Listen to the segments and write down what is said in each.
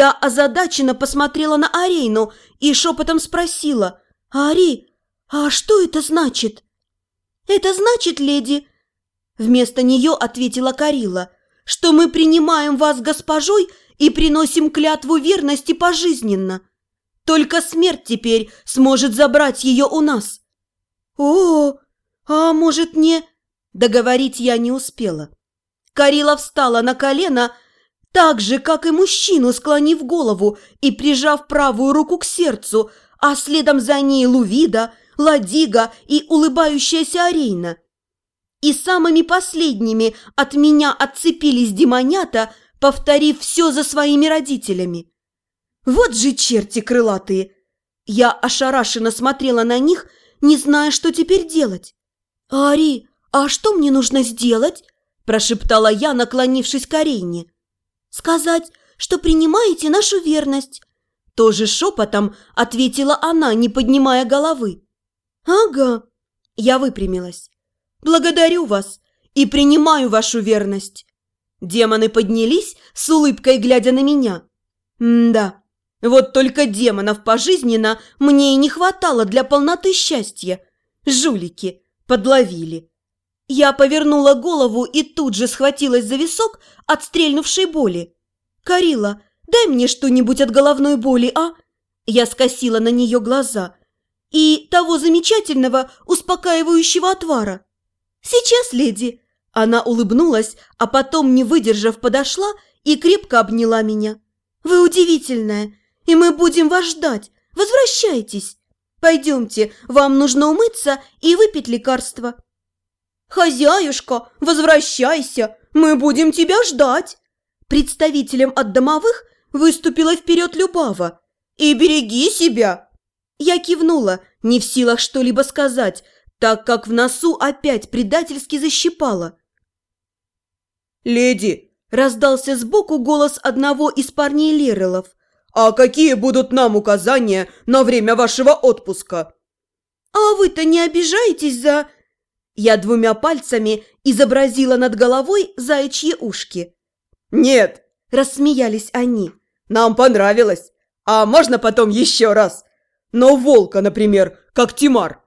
Я озадаченно посмотрела на Арейну и шепотом спросила, «Ари, а что это значит?» «Это значит, леди...» Вместо нее ответила Карила, «что мы принимаем вас госпожой и приносим клятву верности пожизненно. Только смерть теперь сможет забрать ее у нас». «О, а может не...» Договорить я не успела. Карила встала на колено, так же, как и мужчину, склонив голову и прижав правую руку к сердцу, а следом за ней Лувида, Ладига и улыбающаяся Арейна. И самыми последними от меня отцепились демонята, повторив все за своими родителями. Вот же черти крылатые! Я ошарашенно смотрела на них, не зная, что теперь делать. «Ари, а что мне нужно сделать?» – прошептала я, наклонившись к Арейне. «Сказать, что принимаете нашу верность». Тоже шепотом ответила она, не поднимая головы. «Ага». Я выпрямилась. «Благодарю вас и принимаю вашу верность». Демоны поднялись, с улыбкой глядя на меня. «Да, вот только демонов пожизненно мне и не хватало для полноты счастья. Жулики подловили». Я повернула голову и тут же схватилась за висок от стрельнувшей боли. «Карила, дай мне что-нибудь от головной боли, а?» Я скосила на нее глаза. «И того замечательного, успокаивающего отвара». «Сейчас, леди!» Она улыбнулась, а потом, не выдержав, подошла и крепко обняла меня. «Вы удивительная, и мы будем вас ждать. Возвращайтесь. Пойдемте, вам нужно умыться и выпить лекарство». «Хозяюшка, возвращайся, мы будем тебя ждать!» Представителем от домовых выступила вперед Любава. «И береги себя!» Я кивнула, не в силах что-либо сказать, так как в носу опять предательски защипало. «Леди!» – раздался сбоку голос одного из парней Лерелов. «А какие будут нам указания на время вашего отпуска?» «А вы-то не обижаетесь за...» Я двумя пальцами изобразила над головой заячьи ушки. «Нет!» – рассмеялись они. «Нам понравилось. А можно потом еще раз? Но волка, например, как Тимар».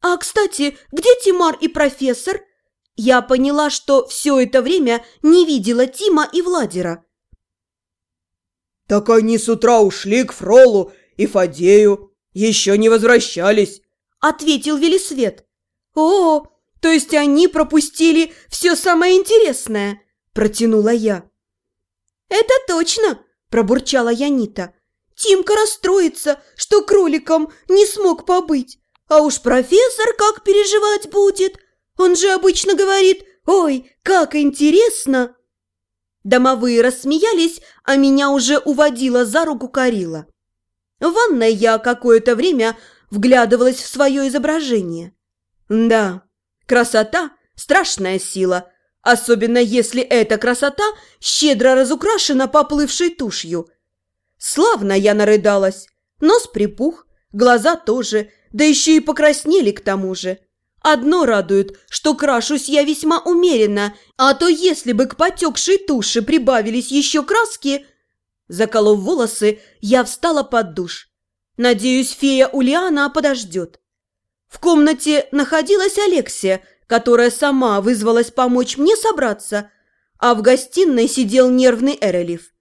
«А, кстати, где Тимар и профессор?» Я поняла, что все это время не видела Тима и Владера. «Так они с утра ушли к Фролу и Фадею. Еще не возвращались», – ответил Велисвет. «О, то есть они пропустили все самое интересное?» – протянула я. «Это точно!» – пробурчала Янита. «Тимка расстроится, что кроликом не смог побыть. А уж профессор как переживать будет? Он же обычно говорит «Ой, как интересно!» Домовые рассмеялись, а меня уже уводила за руку Карила. В ванной я какое-то время вглядывалась в свое изображение. Да, красота – страшная сила, особенно если эта красота щедро разукрашена поплывшей тушью. Славно я нарыдалась, нос припух, глаза тоже, да еще и покраснели к тому же. Одно радует, что крашусь я весьма умеренно, а то если бы к потекшей туши прибавились еще краски... Заколов волосы, я встала под душ. Надеюсь, фея Ульяна подождет. В комнате находилась Алексия, которая сама вызвалась помочь мне собраться, а в гостиной сидел нервный Эрелев.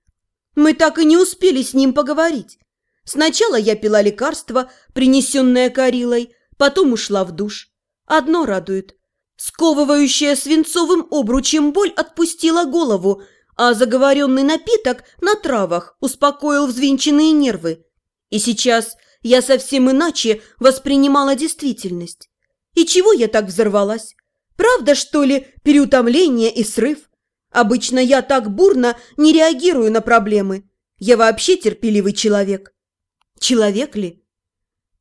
Мы так и не успели с ним поговорить. Сначала я пила лекарство, принесенное Карилой, потом ушла в душ. Одно радует. Сковывающая свинцовым обручем боль отпустила голову, а заговоренный напиток на травах успокоил взвинченные нервы. И сейчас я совсем иначе воспринимала действительность. И чего я так взорвалась? Правда, что ли, переутомление и срыв? Обычно я так бурно не реагирую на проблемы. Я вообще терпеливый человек. Человек ли?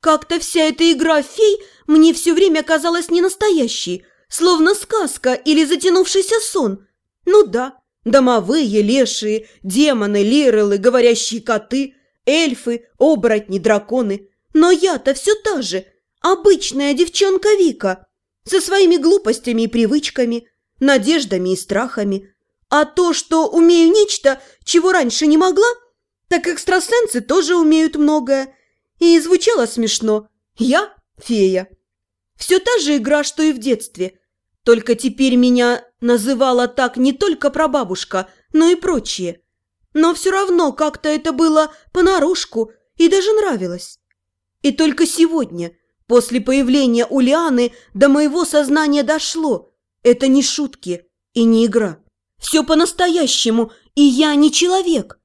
Как-то вся эта игра фей мне все время казалась ненастоящей, словно сказка или затянувшийся сон. Ну да, домовые, лешие, демоны, лирелы, говорящие коты – эльфы, оборотни, драконы. Но я-то все та же, обычная девчонка Вика, со своими глупостями и привычками, надеждами и страхами. А то, что умею нечто, чего раньше не могла, Так экстрасенсы тоже умеют многое. И звучало смешно. Я фея. Все та же игра, что и в детстве. Только теперь меня называла так не только прабабушка, но и прочие. Но все равно как-то это было понарошку и даже нравилось. И только сегодня, после появления Улианы, до моего сознания дошло. Это не шутки и не игра. Все по-настоящему, и я не человек.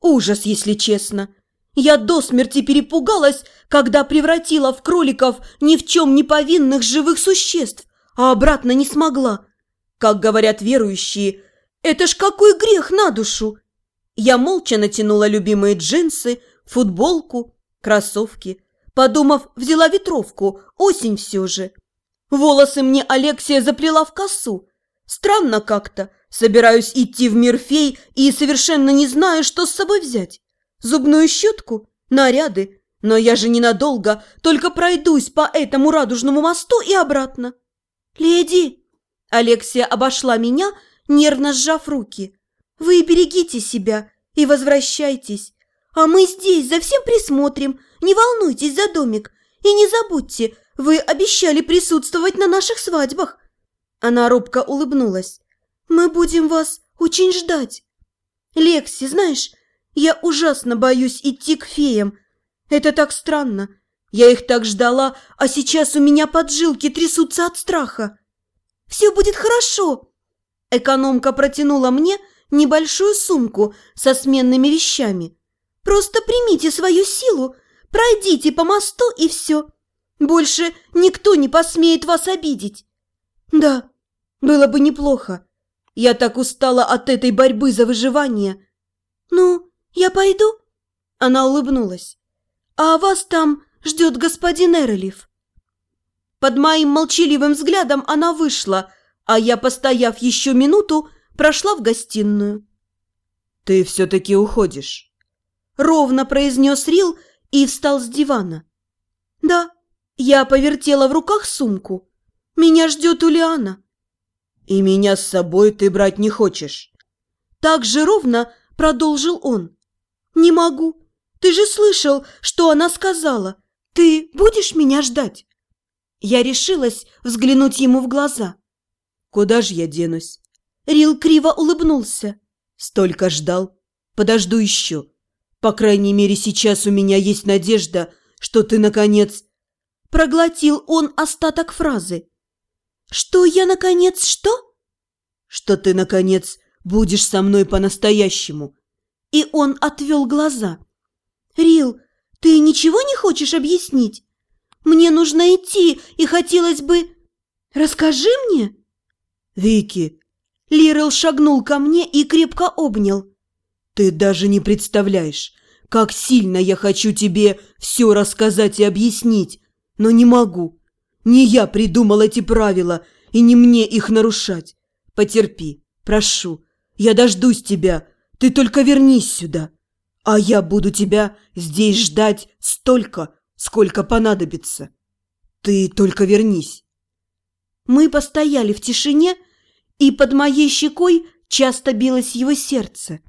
Ужас, если честно. Я до смерти перепугалась, когда превратила в кроликов ни в чем не повинных живых существ, а обратно не смогла. Как говорят верующие, это ж какой грех на душу! Я молча натянула любимые джинсы, футболку, кроссовки. Подумав, взяла ветровку, осень все же. Волосы мне Алексия заплела в косу. Странно как-то. Собираюсь идти в мир фей и совершенно не знаю, что с собой взять. Зубную щетку, наряды. Но я же ненадолго, только пройдусь по этому радужному мосту и обратно. «Леди!» Алексия обошла меня, нервно сжав руки. «Вы берегите себя и возвращайтесь. А мы здесь за всем присмотрим. Не волнуйтесь за домик. И не забудьте, вы обещали присутствовать на наших свадьбах». Она робко улыбнулась. «Мы будем вас очень ждать». «Лекси, знаешь, я ужасно боюсь идти к феям. Это так странно. Я их так ждала, а сейчас у меня поджилки трясутся от страха. Все будет хорошо. Экономка протянула мне небольшую сумку со сменными вещами. Просто примите свою силу, пройдите по мосту и все. Больше никто не посмеет вас обидеть. Да, было бы неплохо. Я так устала от этой борьбы за выживание. Ну, я пойду? Она улыбнулась. А вас там ждет господин Эрелев. Под моим молчаливым взглядом она вышла, а я, постояв еще минуту, прошла в гостиную. «Ты все-таки уходишь?» Ровно произнес Рил и встал с дивана. «Да, я повертела в руках сумку. Меня ждет Улиана». «И меня с собой ты брать не хочешь?» Так же ровно продолжил он. «Не могу. Ты же слышал, что она сказала. Ты будешь меня ждать?» Я решилась взглянуть ему в глаза. «Куда же я денусь?» Рил криво улыбнулся. «Столько ждал. Подожду еще. По крайней мере, сейчас у меня есть надежда, что ты, наконец...» Проглотил он остаток фразы. «Что я, наконец, что?» «Что ты, наконец, будешь со мной по-настоящему». И он отвел глаза. «Рил, ты ничего не хочешь объяснить? Мне нужно идти, и хотелось бы... Расскажи мне!» «Вики!» Лирел шагнул ко мне и крепко обнял. «Ты даже не представляешь, как сильно я хочу тебе все рассказать и объяснить, но не могу. Не я придумал эти правила, и не мне их нарушать. Потерпи, прошу, я дождусь тебя, ты только вернись сюда». А я буду тебя здесь ждать столько, сколько понадобится. Ты только вернись. Мы постояли в тишине, и под моей щекой часто билось его сердце.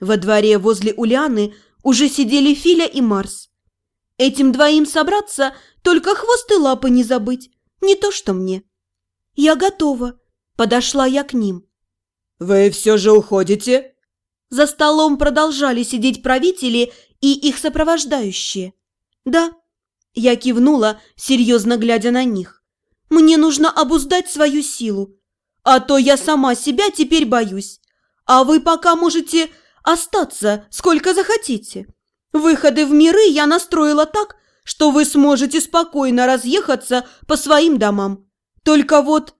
Во дворе возле Уляны уже сидели Филя и Марс. Этим двоим собраться, только хвост и лапы не забыть, не то что мне. Я готова, подошла я к ним. «Вы все же уходите?» За столом продолжали сидеть правители и их сопровождающие. «Да», – я кивнула, серьезно глядя на них. «Мне нужно обуздать свою силу, а то я сама себя теперь боюсь. А вы пока можете остаться, сколько захотите. Выходы в миры я настроила так, что вы сможете спокойно разъехаться по своим домам. Только вот...»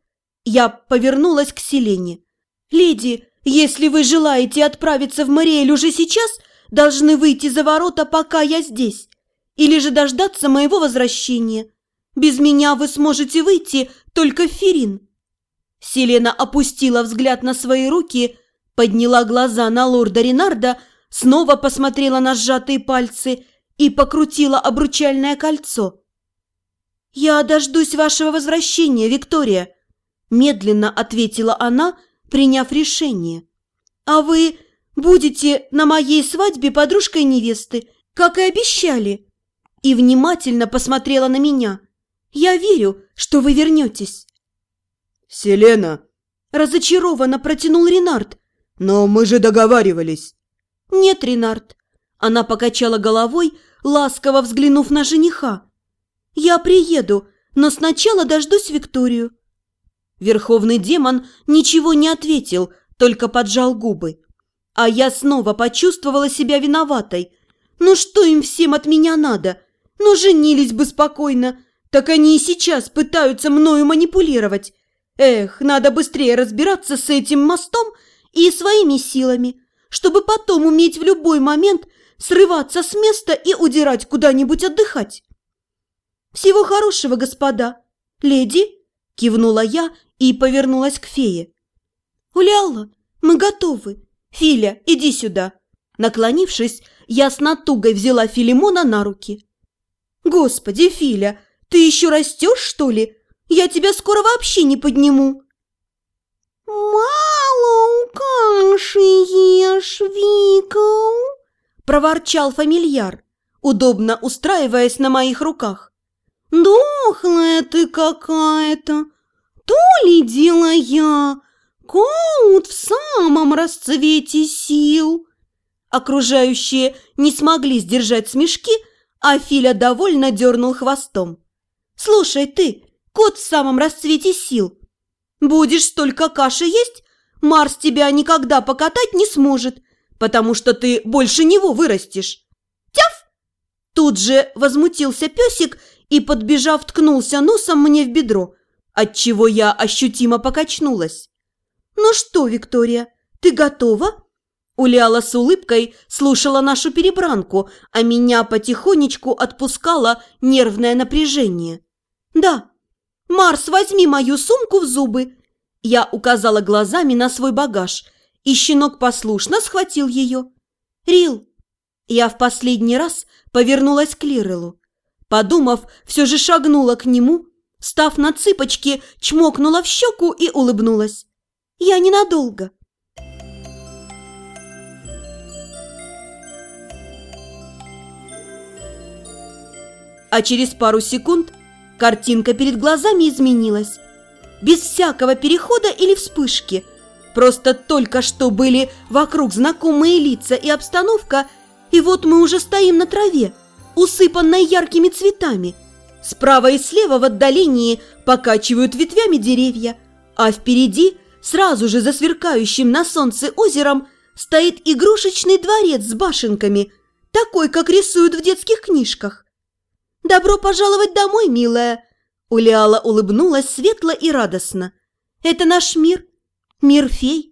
Я повернулась к Селене. «Леди, если вы желаете отправиться в Мариэль уже сейчас, должны выйти за ворота, пока я здесь, или же дождаться моего возвращения. Без меня вы сможете выйти только в Ферин». Селена опустила взгляд на свои руки, подняла глаза на лорда Ренарда, снова посмотрела на сжатые пальцы и покрутила обручальное кольцо. «Я дождусь вашего возвращения, Виктория», – медленно ответила она, – приняв решение. «А вы будете на моей свадьбе подружкой невесты, как и обещали. И внимательно посмотрела на меня. Я верю, что вы вернетесь. Селена, Разочарованно протянул Ренард. но мы же договаривались. Нет, Ренард. Она покачала головой, ласково взглянув на жениха. Я приеду, но сначала дождусь Викторию. Верховный демон ничего не ответил, только поджал губы. А я снова почувствовала себя виноватой. Ну что им всем от меня надо? Ну женились бы спокойно. Так они и сейчас пытаются мною манипулировать. Эх, надо быстрее разбираться с этим мостом и своими силами, чтобы потом уметь в любой момент срываться с места и удирать куда-нибудь отдыхать. «Всего хорошего, господа! Леди!» – кивнула я и повернулась к фее. «Уляла, мы готовы. Филя, иди сюда!» Наклонившись, я с натугой взяла Филимона на руки. «Господи, Филя, ты еще растешь, что ли? Я тебя скоро вообще не подниму!» «Мало каши ешь, Вика!» – проворчал фамильяр, удобно устраиваясь на моих руках. «Дохлая ты какая-то! То ли дело я! Коут в самом расцвете сил!» Окружающие не смогли сдержать смешки, а Филя довольно дернул хвостом. «Слушай ты, кот в самом расцвете сил! Будешь столько каши есть, Марс тебя никогда покатать не сможет, потому что ты больше него вырастешь. Тяф!» Тут же возмутился песик и, подбежав, ткнулся носом мне в бедро, отчего я ощутимо покачнулась. «Ну что, Виктория, ты готова?» Уляла с улыбкой слушала нашу перебранку, а меня потихонечку отпускало нервное напряжение. «Да, Марс, возьми мою сумку в зубы!» Я указала глазами на свой багаж, и щенок послушно схватил ее. «Рил!» Я в последний раз повернулась к Лирелу. Подумав, все же шагнула к нему, став на цыпочки, чмокнула в щеку и улыбнулась. «Я ненадолго!» А через пару секунд картинка перед глазами изменилась. Без всякого перехода или вспышки. Просто только что были вокруг знакомые лица и обстановка, и вот мы уже стоим на траве, усыпанной яркими цветами. Справа и слева в отдалении покачивают ветвями деревья, а впереди, сразу же за сверкающим на солнце озером, стоит игрушечный дворец с башенками, такой, как рисуют в детских книжках. «Добро пожаловать домой, милая!» Улиала улыбнулась светло и радостно. «Это наш мир, мир фей.